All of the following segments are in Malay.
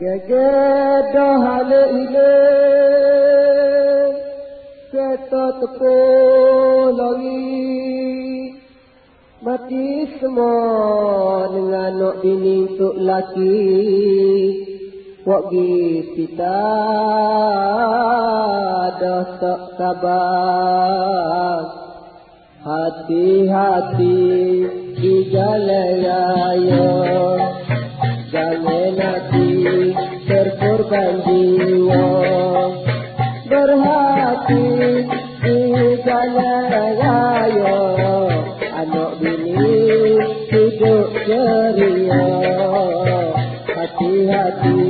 Gegedah hale ile Kereta tepuk lagi Mati semua dengan nak bini untuk laki Wak kita dah tak sabar. Hati-hati di jalan raya terkorban jiwa Berhati di jalan raya Anak bini hidup ceria. Hati-hati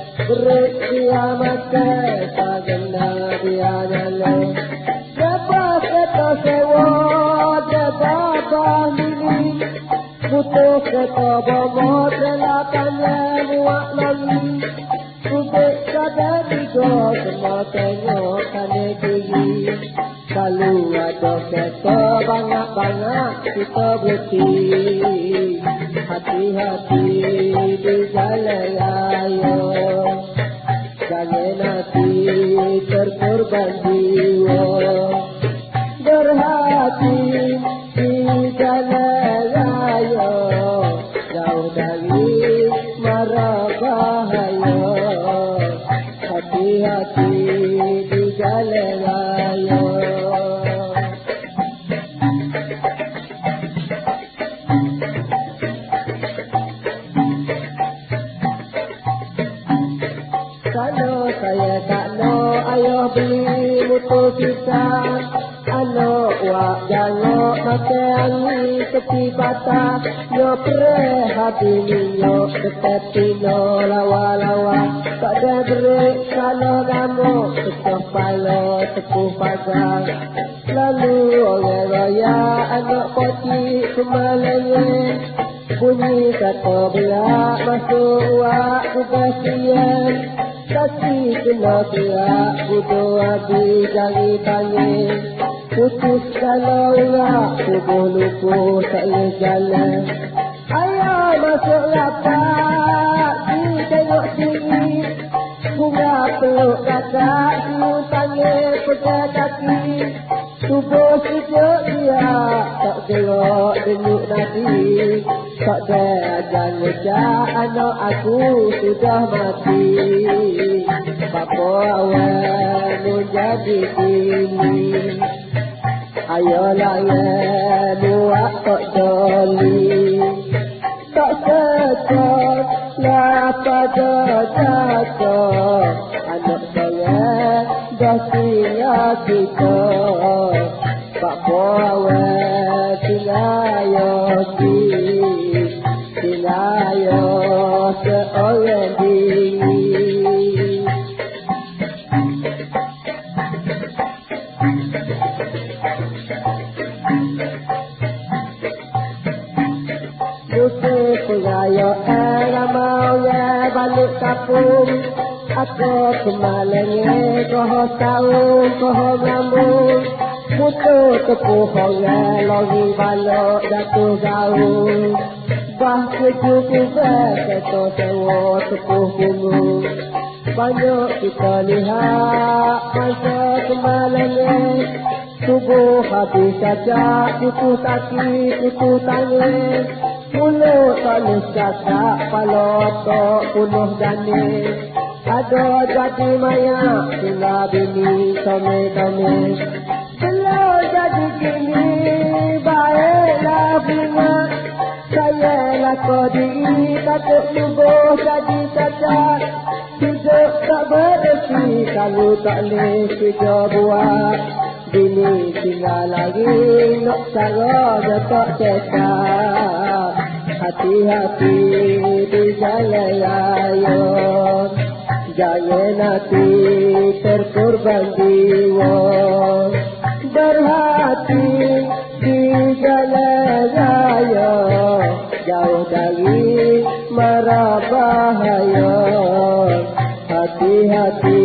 रुचिया मत गंगा दिया जलो जपा से तो से वो जपा पानी पुतो से तो बहुत लापने मुआ लगी तुझे कदर जोत मत नो कने की kalu ada keto bangak-bangak kita bukti hati-hati di jalan nanti terkorban jiwa Berhati di jalan raya Jauh dari marah bahaya Hati-hati di jalan Kalau saya tak nak ayah beli motor kita Anak wak jangok mata angin tepi patah Yo pereh hati minyak dekat tino lawa-lawa. Tak ada berik kalau gamuk Tekah pala tepuh pagar Lalu orang raya anak poti kemalangan Bunyi kata belak masuk wak kebasian kasih lagia kudu abi jangi tangi putus kalaula kudu lupu tak jala ayah masuk lapa di tengok sini. Bunga peluk kakak ku tangi kudu kaki. Tubuh celok denyut nanti Tak jajan lecah anak aku sudah mati Bapa awak jadi tinggi Ayolah ya buat tak joli Tak cekor Lapa jatah Anak saya dah siap kita Sinayo seorang dingin Musuh pengaya era mau ya balik kapung Aku kemalengnya koho tahu koho ngambung Musuh tepuhongnya logi balok jatuh gaung bahçe güzel tote ot kuhumu banyo italiha azat malene subuh hati saja ikut tadi ikut tani mulut tanus saja paloto penuh dani ada jadi maya bila bini tome tome jaga diri takut lubuh jadi cacat. Hidup tak berhenti kalau tak boleh kerja buat. Bini tinggal lagi nak cara dapat cekap Hati-hati di jalan raya Jangan nanti terkorban jiwa. Berhati di jalan raya kali marah bahaya. Hati-hati